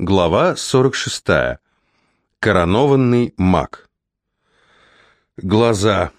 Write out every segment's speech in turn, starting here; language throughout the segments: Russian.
Глава 46. Коронованный маг. Глаза.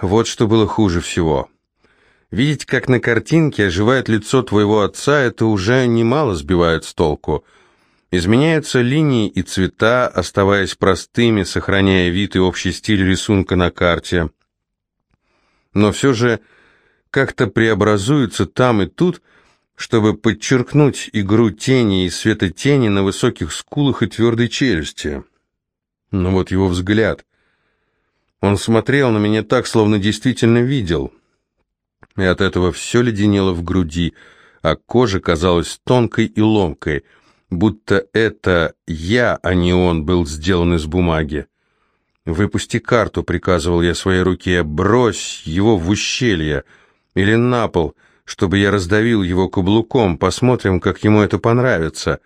Вот что было хуже всего. Видеть, как на картинке оживает лицо твоего отца, это уже немало сбивает с толку. Изменяются линии и цвета, оставаясь простыми, сохраняя вид и общий стиль рисунка на карте. Но все же как-то преобразуются там и тут – чтобы подчеркнуть игру тени и света тени на высоких скулах и твердой челюсти. Но вот его взгляд. Он смотрел на меня так, словно действительно видел. И от этого все леденело в груди, а кожа казалась тонкой и ломкой, будто это я, а не он, был сделан из бумаги. «Выпусти карту», — приказывал я своей руке, — «брось его в ущелье или на пол», — чтобы я раздавил его каблуком, посмотрим, как ему это понравится.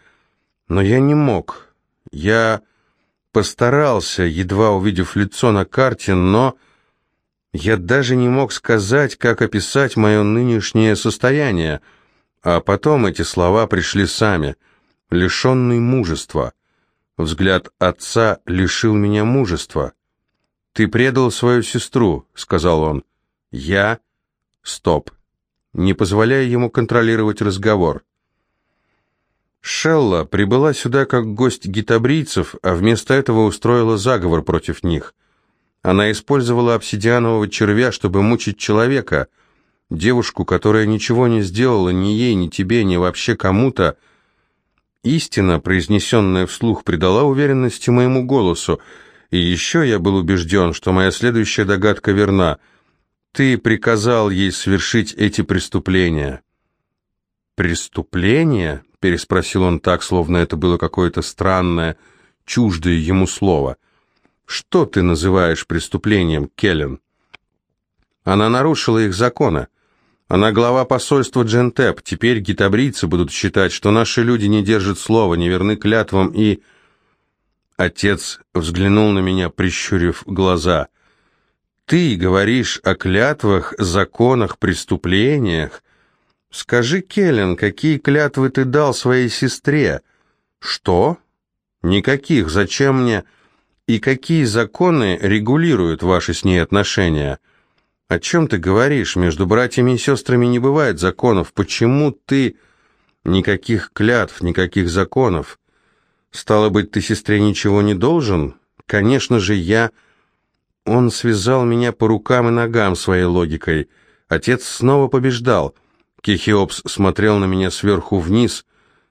Но я не мог. Я постарался, едва увидев лицо на карте, но я даже не мог сказать, как описать мое нынешнее состояние. А потом эти слова пришли сами, лишенный мужества. Взгляд отца лишил меня мужества. «Ты предал свою сестру», — сказал он. «Я...» «Стоп» не позволяя ему контролировать разговор. Шелла прибыла сюда как гость гитабрийцев, а вместо этого устроила заговор против них. Она использовала обсидианового червя, чтобы мучить человека, девушку, которая ничего не сделала ни ей, ни тебе, ни вообще кому-то. Истина, произнесенная вслух, придала уверенности моему голосу, и еще я был убежден, что моя следующая догадка верна — ты приказал ей совершить эти преступления». «Преступления?» — переспросил он так, словно это было какое-то странное, чуждое ему слово. «Что ты называешь преступлением, Келлен?» «Она нарушила их законы. Она глава посольства Джентеп. Теперь гитабрийцы будут считать, что наши люди не держат слова, не верны клятвам и...» Отец взглянул на меня, прищурив глаза — ты говоришь о клятвах, законах, преступлениях. Скажи, Келлен, какие клятвы ты дал своей сестре? Что? Никаких. Зачем мне? И какие законы регулируют ваши с ней отношения? О чем ты говоришь? Между братьями и сестрами не бывает законов. Почему ты... Никаких клятв, никаких законов. Стало быть, ты сестре ничего не должен? Конечно же, я... Он связал меня по рукам и ногам своей логикой. Отец снова побеждал. Кехиопс смотрел на меня сверху вниз,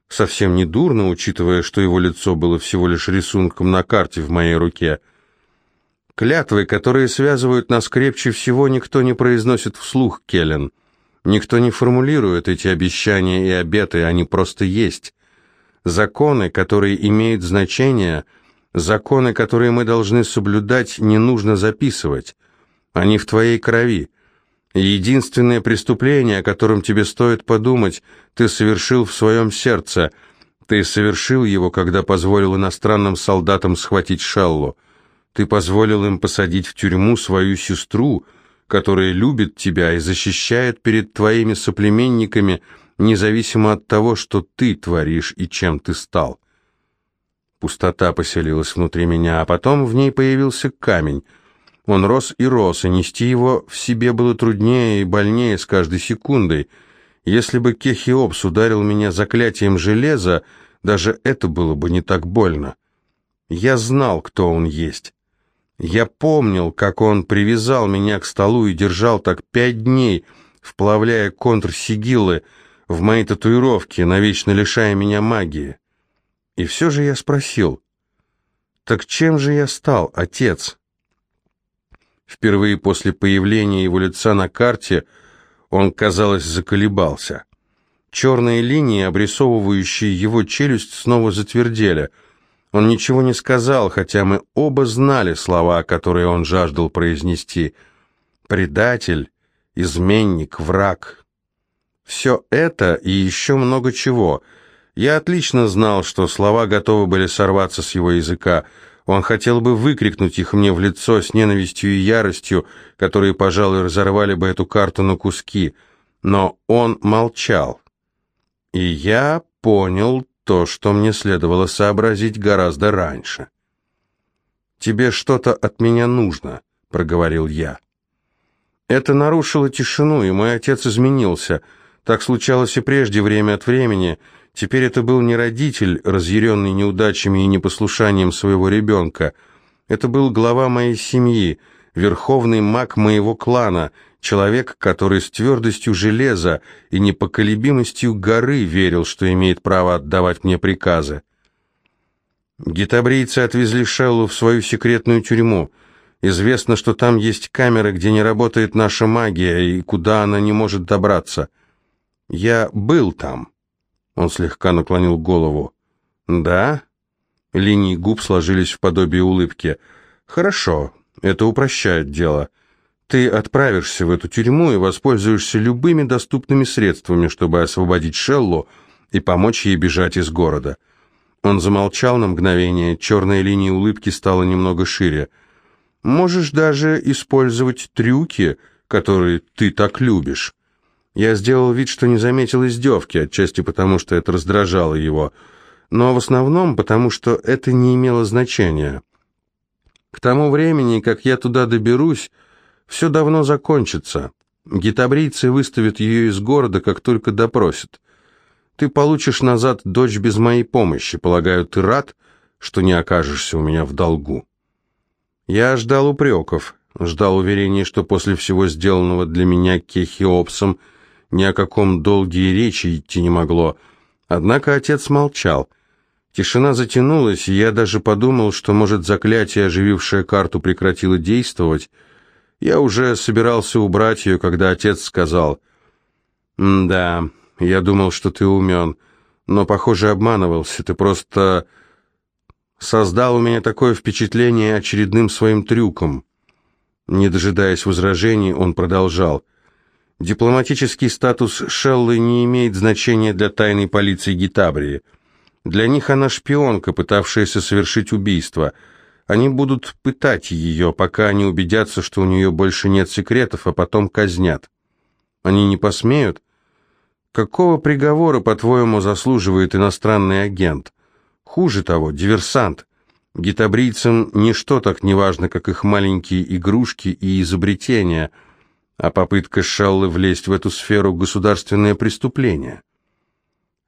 совсем не дурно, учитывая, что его лицо было всего лишь рисунком на карте в моей руке. Клятвы, которые связывают нас крепче всего, никто не произносит вслух, Келлен. Никто не формулирует эти обещания и обеты, они просто есть. Законы, которые имеют значение – Законы, которые мы должны соблюдать, не нужно записывать. Они в твоей крови. единственное преступление, о котором тебе стоит подумать, ты совершил в своем сердце. Ты совершил его, когда позволил иностранным солдатам схватить Шаллу. Ты позволил им посадить в тюрьму свою сестру, которая любит тебя и защищает перед твоими соплеменниками, независимо от того, что ты творишь и чем ты стал. Пустота поселилась внутри меня, а потом в ней появился камень. Он рос и рос, и нести его в себе было труднее и больнее с каждой секундой. Если бы Кехиопс ударил меня заклятием железа, даже это было бы не так больно. Я знал, кто он есть. Я помнил, как он привязал меня к столу и держал так пять дней, вплавляя контрсигилы в мои татуировки, навечно лишая меня магии. И все же я спросил, «Так чем же я стал, отец?» Впервые после появления его лица на карте он, казалось, заколебался. Черные линии, обрисовывающие его челюсть, снова затвердели. Он ничего не сказал, хотя мы оба знали слова, которые он жаждал произнести. «Предатель», «изменник», «враг». Все это и еще много чего — я отлично знал, что слова готовы были сорваться с его языка. Он хотел бы выкрикнуть их мне в лицо с ненавистью и яростью, которые, пожалуй, разорвали бы эту карту на куски. Но он молчал. И я понял то, что мне следовало сообразить гораздо раньше. «Тебе что-то от меня нужно», — проговорил я. Это нарушило тишину, и мой отец изменился. Так случалось и прежде, время от времени. Теперь это был не родитель, разъяренный неудачами и непослушанием своего ребенка. Это был глава моей семьи, верховный маг моего клана, человек, который с твердостью железа и непоколебимостью горы верил, что имеет право отдавать мне приказы. Гитабрийцы отвезли Шеллу в свою секретную тюрьму. Известно, что там есть камеры, где не работает наша магия и куда она не может добраться. Я был там. Он слегка наклонил голову. Да? Линии губ сложились в подобие улыбки. Хорошо, это упрощает дело. Ты отправишься в эту тюрьму и воспользуешься любыми доступными средствами, чтобы освободить Шеллу и помочь ей бежать из города. Он замолчал на мгновение, черная линия улыбки стала немного шире. Можешь даже использовать трюки, которые ты так любишь. Я сделал вид, что не заметил издевки, отчасти потому, что это раздражало его, но в основном потому, что это не имело значения. К тому времени, как я туда доберусь, все давно закончится. Гитабрийцы выставят ее из города, как только допросят. Ты получишь назад дочь без моей помощи. Полагаю, ты рад, что не окажешься у меня в долгу?» Я ждал упреков, ждал уверения, что после всего сделанного для меня Кехиопсом ни о каком долге и речи идти не могло. Однако отец молчал. Тишина затянулась, и я даже подумал, что, может, заклятие, оживившее карту, прекратило действовать. Я уже собирался убрать ее, когда отец сказал, «Да, я думал, что ты умен, но, похоже, обманывался. Ты просто создал у меня такое впечатление очередным своим трюком. Не дожидаясь возражений, он продолжал. Дипломатический статус Шеллы не имеет значения для тайной полиции Гитабрии. Для них она шпионка, пытавшаяся совершить убийство. Они будут пытать ее, пока они убедятся, что у нее больше нет секретов, а потом казнят. Они не посмеют? Какого приговора, по-твоему, заслуживает иностранный агент? Хуже того, диверсант. Гитабрийцам ничто так не важно, как их маленькие игрушки и изобретения, а попытка Шеллы влезть в эту сферу – государственное преступление.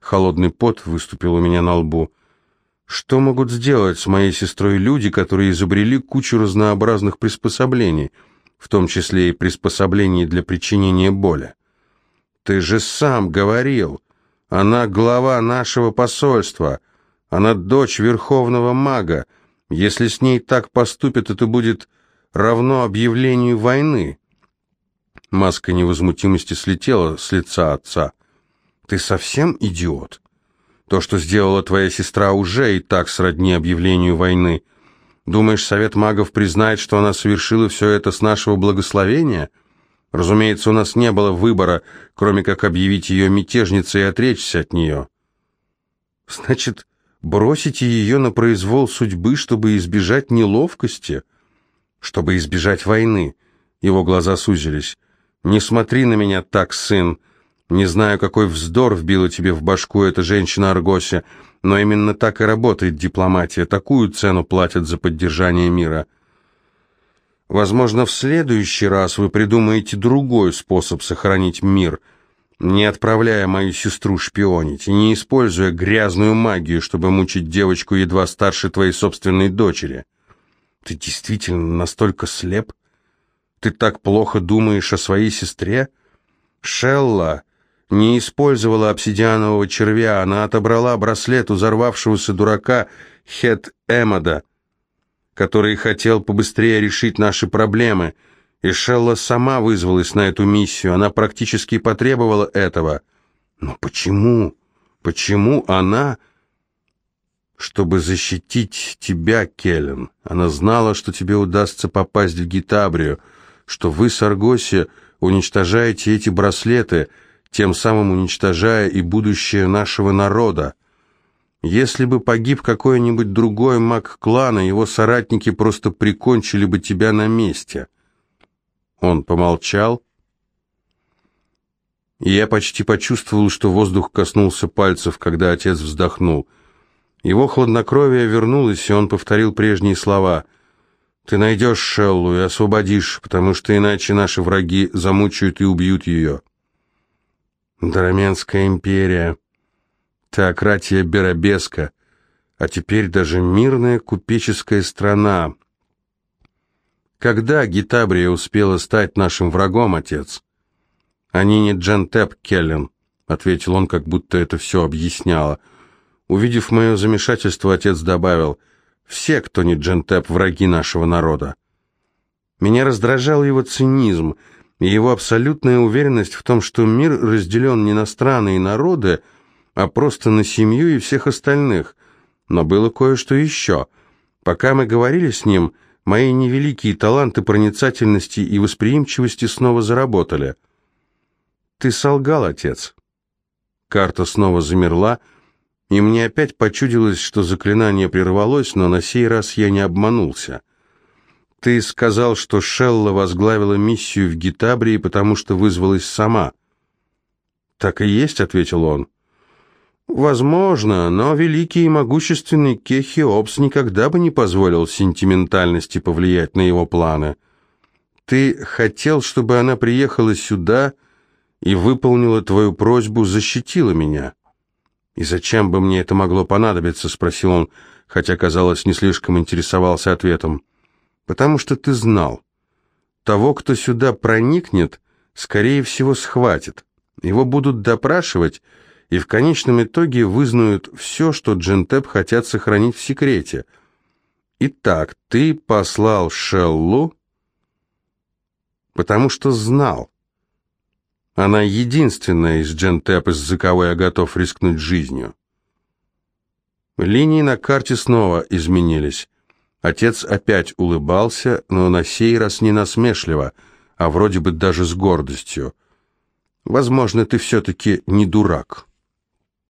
Холодный пот выступил у меня на лбу. Что могут сделать с моей сестрой люди, которые изобрели кучу разнообразных приспособлений, в том числе и приспособлений для причинения боли? Ты же сам говорил, она глава нашего посольства – она дочь верховного мага. Если с ней так поступят, это будет равно объявлению войны. Маска невозмутимости слетела с лица отца. Ты совсем идиот? То, что сделала твоя сестра, уже и так сродни объявлению войны. Думаешь, совет магов признает, что она совершила все это с нашего благословения? Разумеется, у нас не было выбора, кроме как объявить ее мятежницей и отречься от нее. Значит, Бросите ее на произвол судьбы, чтобы избежать неловкости, чтобы избежать войны. Его глаза сузились. «Не смотри на меня так, сын. Не знаю, какой вздор вбила тебе в башку эта женщина Аргося, но именно так и работает дипломатия. Такую цену платят за поддержание мира». Возможно, в следующий раз вы придумаете другой способ сохранить мир – не отправляя мою сестру шпионить и не используя грязную магию, чтобы мучить девочку едва старше твоей собственной дочери. Ты действительно настолько слеп? Ты так плохо думаешь о своей сестре? Шелла не использовала обсидианового червя, она отобрала браслет у взорвавшегося дурака Хет Эмода, который хотел побыстрее решить наши проблемы — и Шелла сама вызвалась на эту миссию, она практически потребовала этого. Но почему? Почему она... Чтобы защитить тебя, Келлен. Она знала, что тебе удастся попасть в Гитабрию, что вы с Аргоси уничтожаете эти браслеты, тем самым уничтожая и будущее нашего народа. Если бы погиб какой-нибудь другой маг клана, его соратники просто прикончили бы тебя на месте. Он помолчал. И я почти почувствовал, что воздух коснулся пальцев, когда отец вздохнул. Его хладнокровие вернулось, и он повторил прежние слова. «Ты найдешь Шеллу и освободишь, потому что иначе наши враги замучают и убьют ее». Дараменская империя, теократия Беробеска, а теперь даже мирная купеческая страна. Когда Гитабрия успела стать нашим врагом, отец? Они не Джентеп Келлен, ответил он, как будто это все объясняло. Увидев мое замешательство, отец добавил, все, кто не Джентеп, враги нашего народа. Меня раздражал его цинизм, и его абсолютная уверенность в том, что мир разделен не на страны и народы, а просто на семью и всех остальных. Но было кое-что еще. Пока мы говорили с ним, мои невеликие таланты проницательности и восприимчивости снова заработали. «Ты солгал, отец». Карта снова замерла, и мне опять почудилось, что заклинание прервалось, но на сей раз я не обманулся. Ты сказал, что Шелла возглавила миссию в Гитабрии, потому что вызвалась сама. Так и есть, ответил он. Возможно, но великий и могущественный Кехиопс никогда бы не позволил сентиментальности повлиять на его планы. Ты хотел, чтобы она приехала сюда и выполнила твою просьбу, защитила меня. И зачем бы мне это могло понадобиться, спросил он, хотя, казалось, не слишком интересовался ответом потому что ты знал. Того, кто сюда проникнет, скорее всего, схватит. Его будут допрашивать, и в конечном итоге вызнают все, что Джентеп хотят сохранить в секрете. Итак, ты послал Шеллу, потому что знал. Она единственная из Джентеп, из-за кого я готов рискнуть жизнью. Линии на карте снова изменились. Отец опять улыбался, но на сей раз не насмешливо, а вроде бы даже с гордостью. «Возможно, ты все-таки не дурак».